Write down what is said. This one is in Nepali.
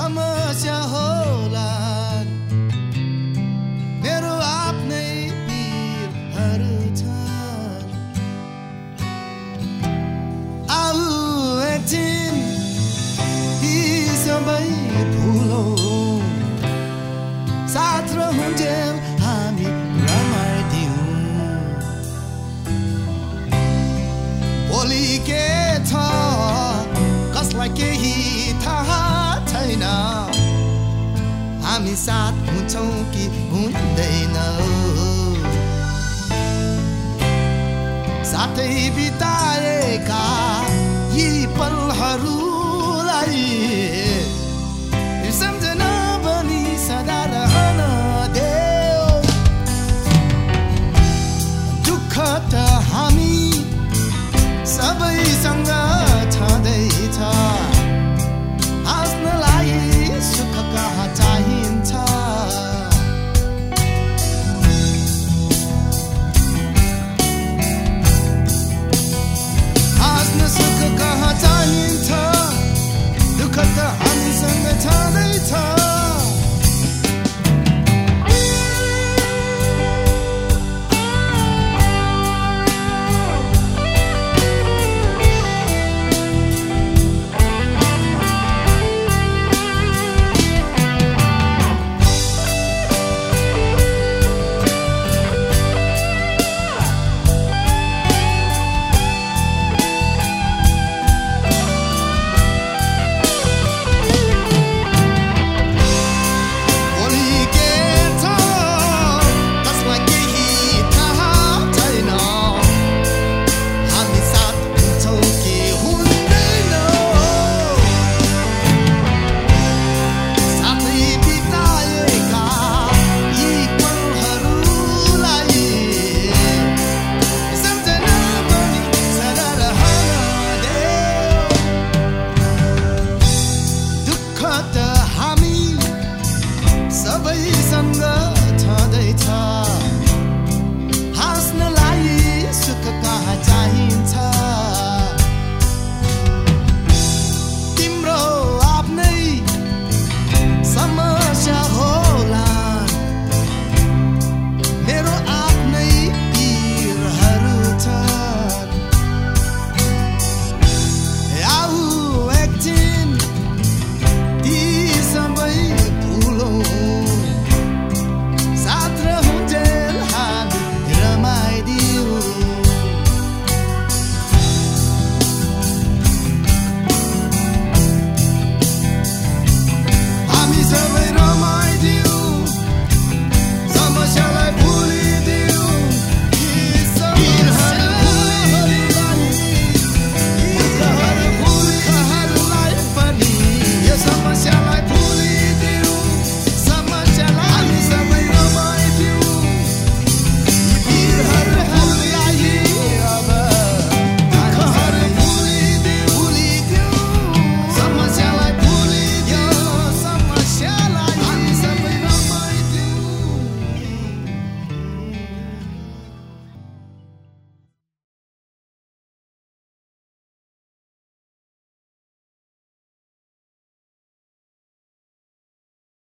समस्या होला। मेरो आफ्नै पिरहरू छ सबै ठुलो साथ रहन्छ साथ हुन्छौँ कि हुँदैनौ? साथै बिताएका यी पलहरूलाई सम्झना बनी सदा रहन देऊ। दुःख त हामी सबै